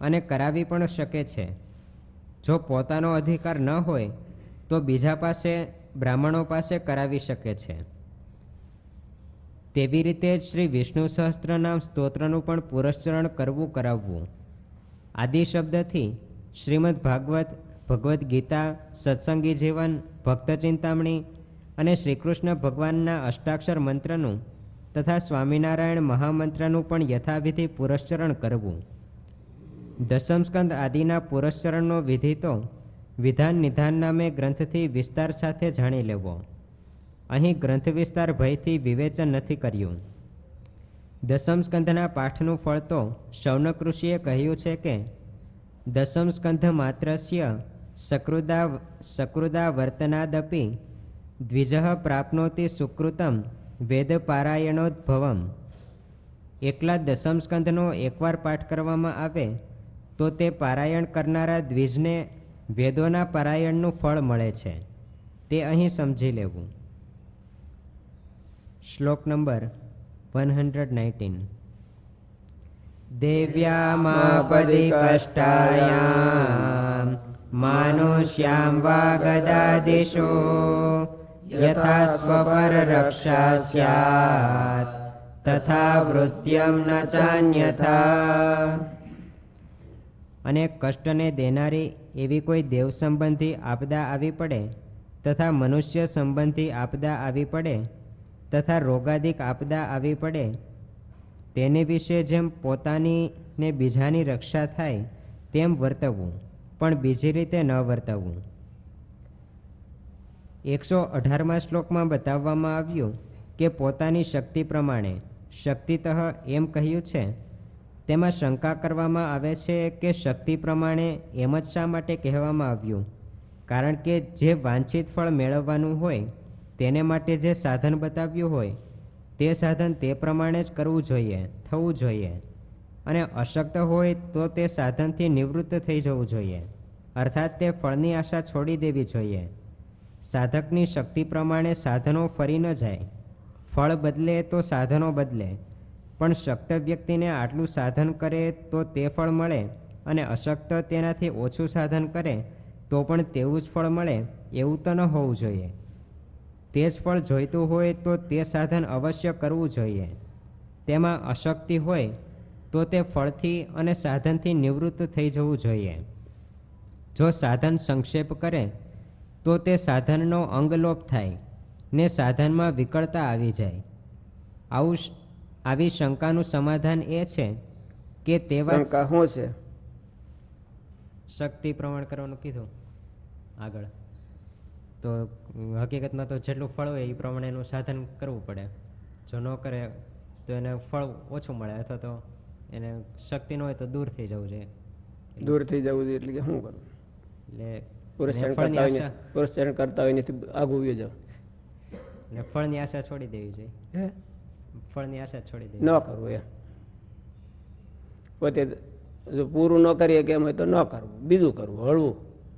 અને કરાવી પણ શકે છે. જો પોતાનો અધિકાર ન હોય, તો બીજા પાસે, બ્રાહ્મણો પાસે કરાવી શકે છે. તેવી રીતે શ્રી વિષ્ણુ સહસ્ત્રનામ સ્તોત્રનું પણ પુરસ્ચરણ કરવું કરાવવું. આદિ શબ્દથી શ્રીમદ ભાગવત ભગવદ્ ગીતા, સત્સંગી જીવન, ભક્ત ચિંતામણી અને શ્રીકૃષ્ણ ભગવાનના અષ્ટાક્ષર મંત્રનું તથા સ્વામિનારાયણ મહામંત્રનું પણ યથાવિધિ પુરસ્ચરણ કરવું. દસમસ્કંદ આદિના પુરસ્ચરણનો વિધિ તો વિધાન નિધાન નામે ગ્રંથથી વિસ્તાર સાથે જાણી લેવો. અહીં ગ્રંથ વિસ્તાર ભયથી વિવેચન નથી કર્યું. દસમ સ્કંધના પાઠનું ફળ તો શૌનક ઋષિએ કહ્યું છે કે દસમ સ્કંધ માત્રસ્ય સકૃદા સકૃદા વર્તનાદપી દ્વિજ પ્રાપ્નોતિ સુકૃતમ વેદ પારાયણોદ્ભવમ એકલા દસમ સ્કંધનો એકવાર પાઠ કરવામાં આવે તો તે પારાયણ કરનારા દ્વિજને વેદોના પારાયણનું ફળ મળે છે તે અહીં સમજી લેવું શ્લોક નંબર વન હંડ્રેડ નાઇન્ટીન દેવ્યામાપદિ કષ્ટાયામ માનુષ્યામ वा યથા સ્વપર રક્ષા સ્યાત તથા વૃત્યમ ન ચાન્યથા અને કષ્ટને દેનારી એવી કોઈ દેવ સંબંધી આપદા આવી પડે તથા મનુષ્ય સંબંધી આપદા આવી પડે તથા રોગાદિક આપદા આવી પડે તેને વિશે જેમ પોતાની ને બીજાની રક્ષા થાય તેમ વર્તવું પણ બીજી રીતે ન વર્તવું. એકસો અઢારમા શ્લોકમાં બતાવવામાં આવ્યું કે પોતાની શક્તિ પ્રમાણે શક્તિતઃ એમ કહ્યું છે. તેમાં શંકા કરવામાં આવે છે કે શક્તિ પ્રમાણે એમ જ શા માટે કહેવામાં આવ્યું? કારણ કે જે વાંછિત ફળ મેળવવાનું હોય, તેને માટે જે સાધન બતાવ્યું હોય, તે સાધન તે પ્રમાણે જ કરવું જોઈએ, થવું જોઈએ. અને અશક્ત હોય તો તે સાધનથી નિવૃત્ત થઈ જવું જોઈએ. અર્થાત તે ફળની આશા છોડી દેવી જોઈએ. સાધકની શક્તિ પ્રમાણે સાધનો ફરી ન જાય. ફળ બદલે તો સાધનો બદલે. પણ શક્ત વ્યક્તિને આટલું સાધન કરે તો તે ફળ મળે અને અશક્ત તેનાથી ઓછું સાધન કરે તો પણ તેવું જ ફળ મળે એવું તો ન હોવું જોઈએ. તે જ ફળ જોઈતું હોય તો તે સાધન અવશ્ય કરવું જોઈએ. તેમાં અશક્તિ હોય તો તે ફળથી અને સાધનથી નિવૃત્ત થઈ જવું જોઈએ. જો સાધન સંક્ષેપ કરે તો તે સાધનનો અંગલોપ થાય ને સાધનમાં વિકળતા આવી જાય. આવું આવી શંકાનું સમાધાન એ છે કે તેવા શું છે? શક્તિ પ્રમાણ કરવાનું કીધું. આગળ. તો હકીકતમાં તો જેટલું ફળ હોય એ પ્રમાણેનું સાધન કરવું પડે. જો ન કરે તો એને ફળ ઓછું મળે અથવા તો એને શક્તિ ન હોય તો દૂર થઈ જવું જોઈએ. દૂર થઈ જવું જોઈએ એટલે કે શું કરવું? એટલે પુરસ્ચરણ કરતા હોય પુરસ્ચરણ કરતા હોય નથી આગું વ્યો જાવ એટલે ફળની આશા છોડી દેવી જોઈએ. ફળની આશા છોડી ન દેવી કરવું એ પોતે જો પૂરું ન કરીએ કેમ હોય તો ન કરવું. બીજું કરવું હળવું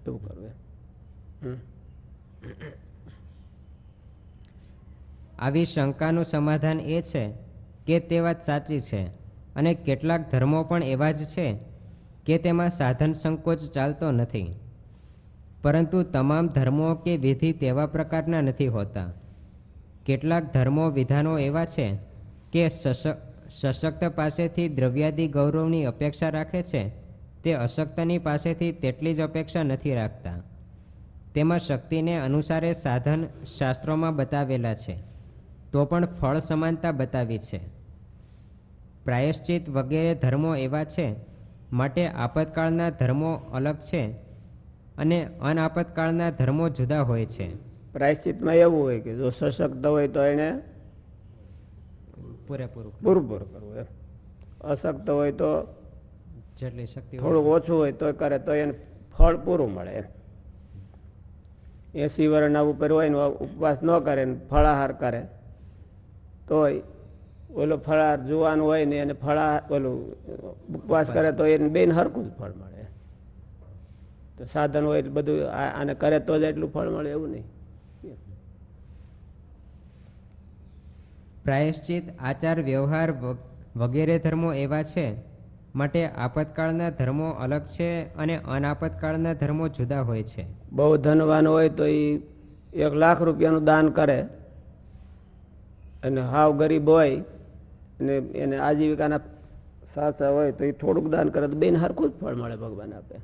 એવું કરવું એમ. આવી શંકાનું સમાધાન એ છે કે તે વાત સાચી છે. અને કેટલાક ધર્મો પણ એવા જ છે કે તેમાં સાધન સંકોચ ચાલતો નથી. પરંતુ તમામ ધર્મો કે વિધિ તેવા પ્રકારના નથી હોતા. કેટલાક ધર્મો વિધાનો એવા છે કે સશક્ત પાસેથી દ્રવ્યાદિ ગૌરવની અપેક્ષા રાખે છે, તે અશક્તની પાસેથી તેટલી જ અપેક્ષા નથી રાખતા. તેમાં શક્તિને અનુસારે સાધન શાસ્ત્રોમાં બતાવેલા છે, તો પણ ફળ સમાનતા બતાવી છે. પ્રાયશ્ચિત વગેરે ધર્મો એવા છે. માટે આપતકાળના ધર્મો અલગ છે અને અનાપતકાળના ધર્મો જુદા હોય છે. પ્રાયશ્ચિતમાં એવું હોય કે જો સશક્ત હોય તો એને પૂરેપૂરું. પૂરું પૂરું કરવું એમ. અશક્ત હોય તો જેટલી શક્તિ થોડું ઓછું હોય તો કરે તો એને ફળ પૂરું મળે એમ. એસી વર્ષના ઉપર હોય ને ઉપવાસ ન કરે ને ફળાહાર કરે તોય ઓલો ફળાર જુવાન હોય ને એને ફળા ઓલું ઉપવાસ કરે તો એને બેન હરખું જ ફળ મળે. તો સાધન હોય એટલે બધું આને કરે તો જ એટલું ફળ મળે એવું નહીં. પ્રાયશ્ચિત આચાર વ્યવહાર વગેરે ધર્મો એવા છે. માટે આપતકાળના ધર્મો અલગ છે અને અનાપતકાળના ધર્મો જુદા હોય છે. બહુ ધનવાન હોય તો એ એક લાખ રૂપિયાનું દાન કરે. અને હાવ ગરીબ હોય અને એને આજીવિકાના સાચા હોય તો એ થોડુંક દાન કરે તો બેન હરખું જ ફળ મળે ભગવાન આપે.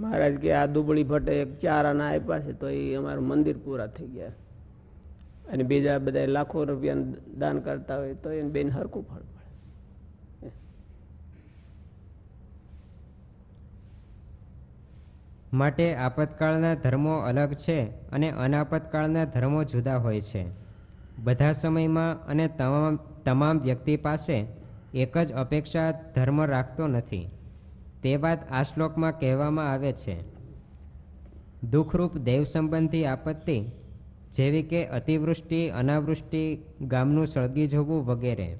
મહારાજ કે આ દુબળી ભટ્ટે એક ચાર આના આપ્યા છે તો એ અમારું મંદિર પૂરા થઈ ગયા. અને બીજા બધા લાખો રૂપિયા દાન કરતા હોય તો એને બેન હરખું ફળ મળે. માટે આપતકાળના ધર્મો અલગ છે અને અનાપતકાળના ધર્મો જુદા હોય છે. બધા સમયમાં અને તમામ તમામ વ્યક્તિ પાસે એક જ અપેક્ષા ધર્મ રાખતો નથી. તે વાત આ શ્લોકમાં કહેવામાં આવે છે. દુઃખરૂપ દેવ સંબંધી આપત્તિ, જેવી કે અતિવૃષ્ટિ, અનાવૃષ્ટિ, ગામનું સળગી જવું વગેરે.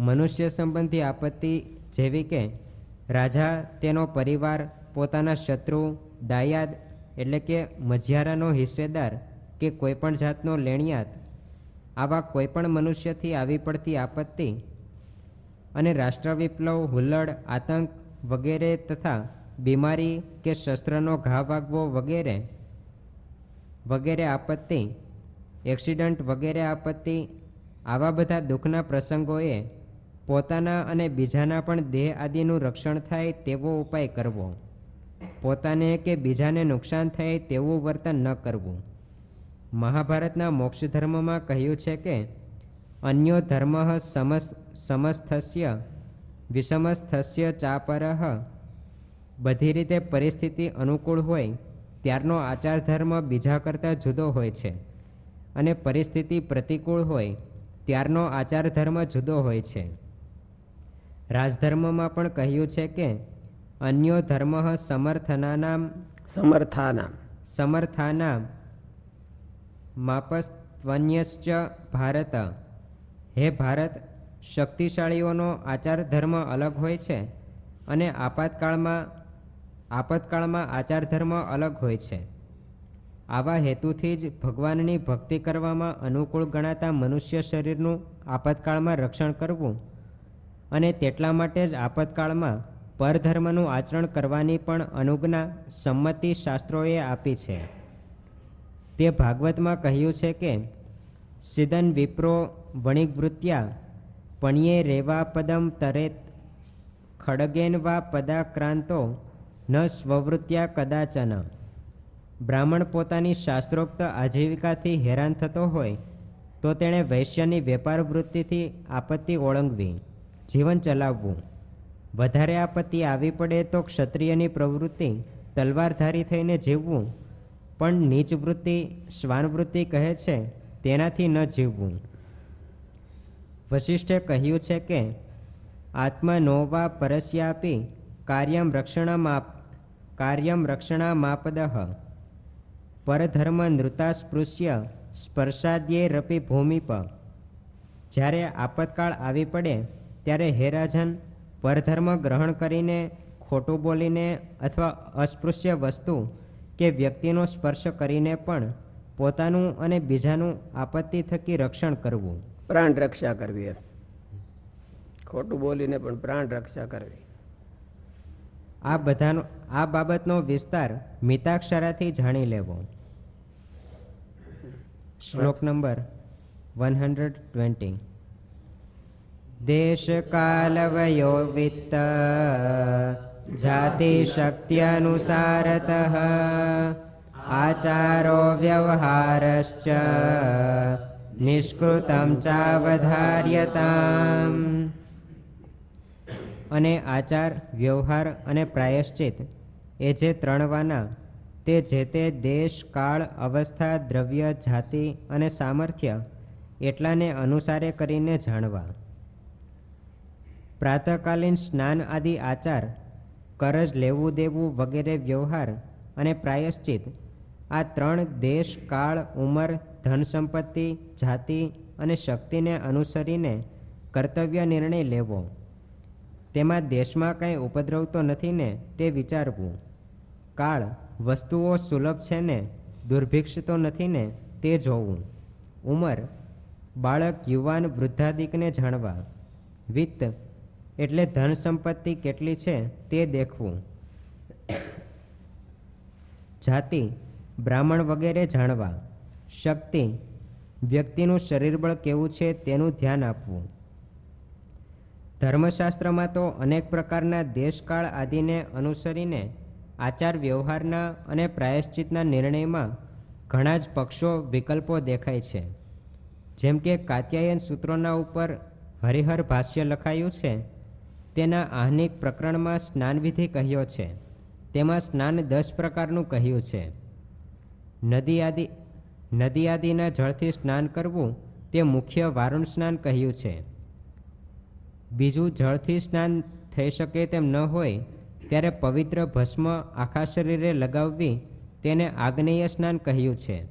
મનુષ્ય સંબંધી આપત્તિ, જેવી કે રાજા, તેનો પરિવાર, પોતાના શત્રુ, દાયાદ, એટલે કે મઝિયારાનો હિસ્સેદાર કે કોઈપણ જાતનો લેણિયાત આવા કોઈપણ મનુષ્યથી આવી પડતી આપત્તિ અને રાષ્ટ્ર વિપ્લવ હુલ્લડ, આતંક વગેરે તથા બીમારી કે શસ્ત્રનો ઘા વાગવો વગેરે વગેરે આપત્તિ, એક્સિડન્ટ વગેરે આપત્તિ, આવા બધા દુઃખના પ્રસંગોએ પોતાના અને બીજાના પણ દેહ આદિનું રક્ષણ થાય તેવો ઉપાય કરવો. પોતાને કે બીજાને નુકસાન થાય તેવું વર્તન ન કરવું. મહાભારતના મોક્ષ ધર્મમાં કહ્યું છે કે અન્યો ધર્મ સમસ સમસ્થસ્ય વિષમસ્થસ્ય ચાપર. બધી રીતે પરિસ્થિતિ અનુકૂળ હોય ત્યારનો આચાર ધર્મ બીજા કરતાં જુદો હોય છે અને પરિસ્થિતિ પ્રતિકૂળ હોય ત્યારનો આચાર ધર્મ જુદો હોય છે. રાજધર્મમાં પણ કહ્યું છે કે અન્યો ધર્મ સમર્થનાનામ સમર્થાના સમર્થાનામ. માપસ્ત્વન્યશ્ચ ભારત. હે ભારત, શક્તિશાળીઓનો આચાર ધર્મ અલગ હોય છે અને આપાતકાળમાં, આપતકાળમાં આચાર ધર્મ અલગ હોય છે. આવા હેતુથી જ ભગવાનની ભક્તિ કરવામાં અનુકૂળ ગણાતા મનુષ્ય શરીરનું આપતકાળમાં રક્ષણ કરવું અને તેટલા માટે જ આપતકાળમાં પરધર્મનું આચરણ કરવાની પણ અનુજ્ઞા સંમતિ શાસ્ત્રોએ આપી છે. તે ભાગવતમાં કહ્યું છે કે, સિદન વિપ્રો વણિકવૃત્યા પણ્યે રેવા પદમ તરેત ખડગેન વા પદાક્રાંતો ન સ્વવૃત્યા કદાચન. બ્રાહ્મણ પોતાની શાસ્ત્રોક્ત આજીવિકાથી હેરાન થતો હોય, તો તેણે વૈશ્યની વેપાર વૃત્તિથી આપત્તિ ઓળંગવી, જીવન ચલાવવું. વધારે આપત્તિ આવી પડે તો ક્ષત્રિયની પ્રવૃત્તિ તલવારધારી થઈને જીવવું પણ નીચ વૃત્તિ શ્વાન વૃત્તિ કહે છે, તેનાથી ન જીવવું. વશિષ્ઠે કહ્યું છે કે, આત્મનોવા પરસ્યાપી કાર્યમ રક્ષણમાપ, કાર્યમ રક્ષણામાપદઃ પરધર્મ નૃતા સ્પૃશ્ય સ્પર્શાદ્યે રપી ભૂમિપ. જ્યારે આપતકાળ આવી પડે, ત્યારે હેરાજન પરધર્મ ગ્રહણ કરીને ખોટું બોલીને અથવા અસ્પૃશ્ય વસ્તુ કે વ્યક્તિનો સ્પર્શ કરીને પણ પોતાનું અને બીજાનું આપત્તિ થકી રક્ષણ કરવું. પ્રાણ રક્ષા કરવી ખોટું બોલીને પણ પ્રાણ રક્ષા કરવી. આ બધાનો આ બાબતનો વિસ્તાર મિતાક્ષરાથી જાણી લેવો. શ્લોક નંબર વન હંડ્રેડ ટ્વેન્ટી દેશકાલવયો વિત્ત જાતિ શક્ત્યનુસારતઃ આચારો વ્યવહારશ્ચ નિષ્કૃતમ ચાવધાર્યતામ અને આચાર, વ્યવહાર અને પ્રાયશ્ચિત એ જે ત્રણવાના તે જે તે દેશ, કાળ, અવસ્થા, દ્રવ્ય, જાતિ અને સામર્થ્ય એટલાને અનુસારે કરીને જાણવા. પ્રાતકાલીન સ્નાન આદિ આચાર કરજ લેવું દેવું વગેરે વ્યવહાર અને પ્રાયશ્ચિત. આ ત્રણ દેશ, કાળ, ઉંમર, ધન સંપત્તિ, જાતિ અને શક્તિને અનુસરીને કર્તવ્ય નિર્ણય લેવો. તેમાં દેશમાં કંઈ ઉપદ્રવ તો નથી ને તે વિચારવું. કાળ, વસ્તુઓ સુલભ છે ને, દુર્ભિક્ષ તો નથી ને તે જોવું. ઉંમર, બાળક, યુવાન, વૃદ્ધાદિકને જાણવા. વિત્ત એટલે ધન સંપત્તિ કેટલી છે તે દેખવું. જાતિ, બ્રાહ્મણ વગેરે જાણવા. શક્તિ, વ્યક્તિનું શરીરબળ કેવું છે તેનું ધ્યાન આપવું. ધર્મશાસ્ત્રમાં તો અનેક પ્રકારના દેશકાળ આદિને અનુસરીને આચાર વ્યવહારના અને પ્રાયશ્ચિતના નિર્ણયમાં ઘણા જ પક્ષો વિકલ્પો દેખાય છે. જેમ કે કાત્યાયન સૂત્રોના ઉપર હરિહર ભાષ્ય લખાયું છે તેના આહનિક પ્રકરણમાં સ્નાનવિધિ કહ્યો છે. તેમાં સ્નાન દસ પ્રકારનું કહ્યું છે. નદી આદિ નદી આદિના જળથી સ્નાન કરવું તે મુખ્ય વારુણ સ્નાન કહ્યું છે. બીજું, જળથી સ્નાન થઈ શકે તેમ ન હોય ત્યારે પવિત્ર ભસ્મ આખા શરીરે લગાવવી તેને આગ્નેય સ્નાન કહ્યું છે.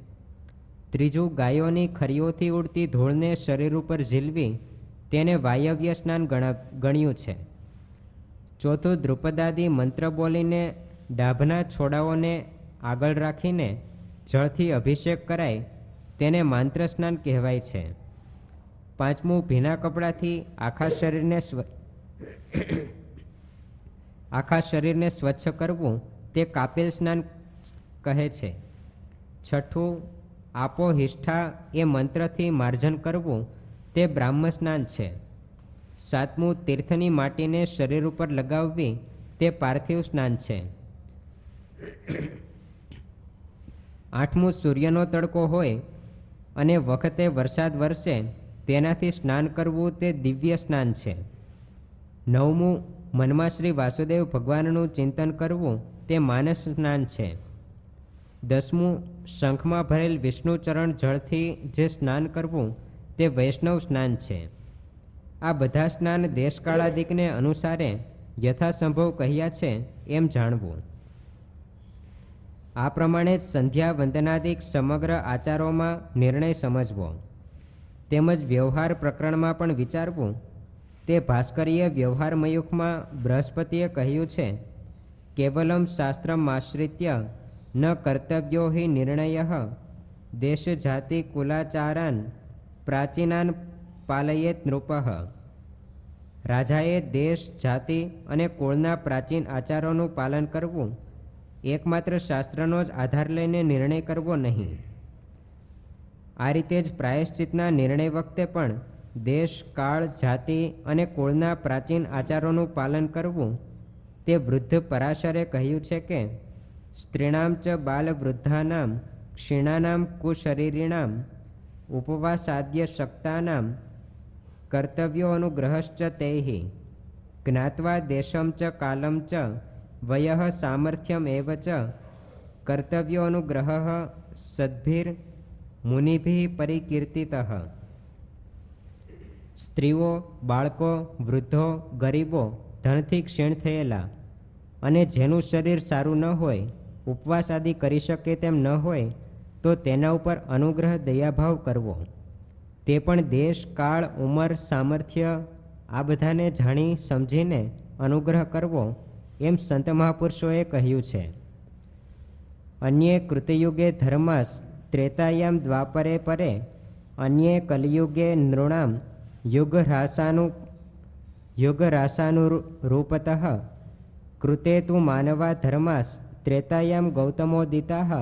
ત્રીજું, ગાયોની ખરીઓથી ઉડતી ધૂળને શરીર ઉપર ઝીલવી તેને વાયવ્ય સ્નાન ગણ્યું છે. ચોથું દ્રુપદાદી મંત્ર બોલીને ડાભના છોડાઓને આગળ રાખીને જળથી અભિષેક કરાય તેને માંત્ર સ્નાન કહેવાય છે. પાંચમું, ભીના કપડાથી આખા શરીરને આખા શરીરને સ્વચ્છ કરવું તે કાપિલ સ્નાન કહે છે. છઠ્ઠું આપો હિષ્ઠા એ મંત્રથી માર્જન કરવું તે બ્રાહ્મ સ્નાન છે. સાતમું તીર્થની માટીને શરીર ઉપર લગાવવી તે પાર્થિવ સ્નાન છે. આઠમું સૂર્યનો તડકો હોય અને વખતે વરસાદ વરસે તેનાથી સ્નાન કરવું તે દિવ્ય સ્નાન છે. નવમું, મનમાં શ્રી વાસુદેવ ભગવાનનું ચિંતન કરવું તે માનસ સ્નાન છે. દસમું, શંખમાં ભરેલ વિષ્ણુચરણ જળથી જે સ્નાન કરવું તે વૈષ્ણવ સ્નાન છે. આ બધા સ્નાન દેશકાળાદિકને અનુસારે યથાસંભવ કહ્યા છે એમ જાણવું. આ પ્રમાણે જ સંધ્યા વંદનાદિક સમગ્ર આચારોમાં નિર્ણય સમજવો. તેમજ વ્યવહાર પ્રકરણમાં પણ વિચારવું. તે ભાસ્કરીય વ્યવહાર મયુખમાં બૃહસ્પતિએ કહ્યું છે, કેવલમ શાસ્ત્રમાશ્રિત્ય ન કર્તવ્યો હિ નિર્ણય દેશ જાતિ કુલાચારાન પ્રાચીનાન પાલયેત નૃપ. રાજાએ દેશ, જાતિ અને કુળના પ્રાચીન આચારોનું પાલન કરવું એકમાત્ર શાસ્ત્રનો જ આધાર લઈને નિર્ણય કરવો નહીં. આ રીતે જ પ્રાયશ્ચિતના નિર્ણય વખતે પણ દેશ, કાળ, જાતિ અને કુળના પ્રાચીન આચારોનું પાલન કરવું તે વૃદ્ધ પરાશરે કહ્યું છે કે, સ્ત્રીણામ ચ બાલવૃદ્ધાનામ, ક્ષીણાનામ કુશરીરીણામ, ઉપવાસાદ્ય શક્તાનામ કર્તવ્યો અનુગ્રહશ્ચ તે જ્ઞાત્વા દેશમ ચ કાલમ ચ વય સામર્થ્યમ એવ ચ કર્તવ્યો અનુગ્રહ સદ્ભિર મુનિભિ પરિકીર્તિત સ્ત્રીઓ બાળકો વૃદ્ધો ગરીબો ધનથી ક્ષીણ થયેલા અને જેનું શરીર સારું ન હોય, ઉપવાસ આદિ કરી શકે તેમ ન હોય, તો તેના ઉપર અનુગ્રહ દયાભાવ કરવો. તે પણ દેશ, કાળ, ઉંમર, સામર્થ્ય, આ બધાને જાણી, સમજીને અનુગ્રહ કરવો એમ સંત મહાપુરુષોએ કહ્યું છે. અન્ય કૃતયુગે ધર્માસ ત્રેતાયામ દ્વાપરે પરે, અન્ય કલિયુગે નૃણામ યુગહ્રાસાનું રૂપત કૃતે તું માનવા ધર્માસ ત્રેતાયામ ગૌતમોદિતા,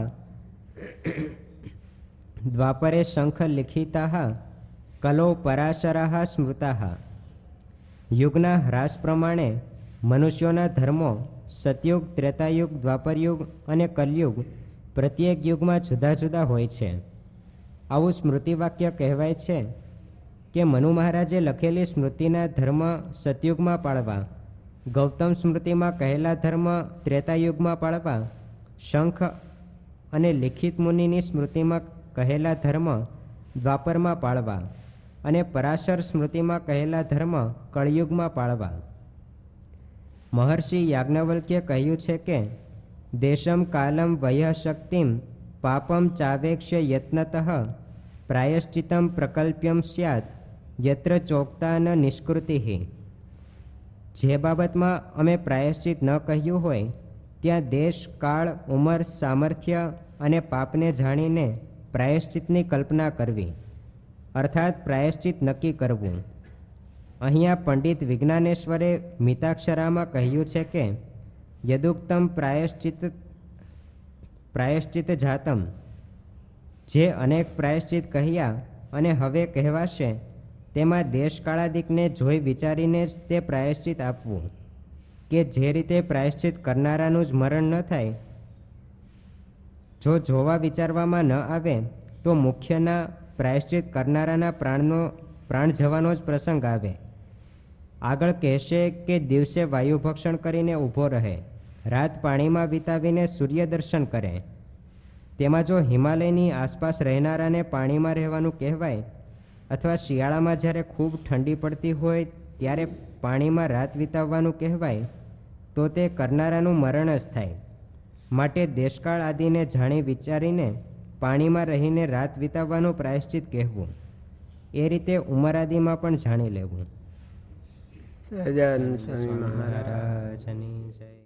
દ્વાપરે શંખ લિખિતા કલો પરાશરા સ્મૃતા યુગના હ્રાસ પ્રમાણે મનુષ્યોના ધર્મો સતયુગ ત્રેતાયુગ દ્વાપરયુગ અને કલયુગ પ્રત્યેક યુગમાં જુદા જુદા હોય છે આવું સ્મૃતિવાક્ય કહેવાય છે કે મનુ મહારાજે લખેલી સ્મૃતિના ધર્મ સતયુગમાં પાળવા, ગૌતમ સ્મૃતિમાં કહેલા ધર્મ ત્રેતાયુગમાં પાળવા, શંખ અને લિખિત મુનિની સ્મૃતિમાં કહેલા ધર્મ દ્વાપરમાં પાળવા અને પરાશર સ્મૃતિમાં કહેલા ધર્મ કળયુગમાં પાળવા. મહર્ષિ યાજ્ઞવલ્ક્ય કહ્યું છે કે, દેશમ કાલમ વય શક્તિમ, પાપમ ચાવેક્ષ્ય યત્નતઃ, પ્રાયશ્ચિતમ પ્રકલ્પ્યમ સ્યાત, યત્ર ચોકતા ન નિષ્કૃતિ. જે બાબતમાં અમે પ્રાયશ્ચિત ન કહ્યું હોય, ત્યાં દેશ, કાળ, ઉંમર, સામર્થ્ય અને પાપને જાણીને પ્રાયશ્ચિતની કલ્પના કરવી. અર્થાત પ્રાયશ્ચિત નક્કી કરવું. અહીંયા પંડિત વિજ્ઞાનેશ્વરે મિતાક્ષરામાં કહ્યું છે કે, યદુક્તમ પ્રાયશ્ચિત પ્રાયશ્ચિત જાતમ. જે અનેક પ્રાયશ્ચિત કહ્યા અને હવે કહેવાશે, તેમાં દેશકાળાદિકને જોઈ વિચારીને જ તે પ્રાયશ્ચિત આપવું. કે જે રીતે પ્રાયશ્ચિત કરનારાનું જ મરણ ન થાય. જો જોવા વિચારવામાં ન આવે, તો મુખ્યના પ્રાયશ્ચિત કરનારાના પ્રાણનો, પ્રાણ જવાનો જ પ્રસંગ આવે. આગળ કહેશે કે દિવસે વાયુ ભક્ષણ કરીને ઊભો રહે, રાત પાણીમાં વિતાવીને સૂર્ય દર્શન કરે. તેમાં જો હિમાલયની આસપાસ રહેનારાને પાણીમાં રહેવાનું કહેવાય અથવા શિયાળામાં જ્યારે ખૂબ ઠંડી પડતી હોય ત્યારે પાણીમાં રાત વિતાવવાનું કહેવાય, તો તે કરનારાનું મરણ જ થાય. માટે દેશકાળ આદિને જાણી વિચારીને પાણીમાં રહીને રાત વિતાવવાનું પ્રાયશ્ચિત કહેવું. એ રીતે ઉમરાદીમાં પણ જાણી લેવું. સહજાનંદ સ્વામી મહારાજની જય.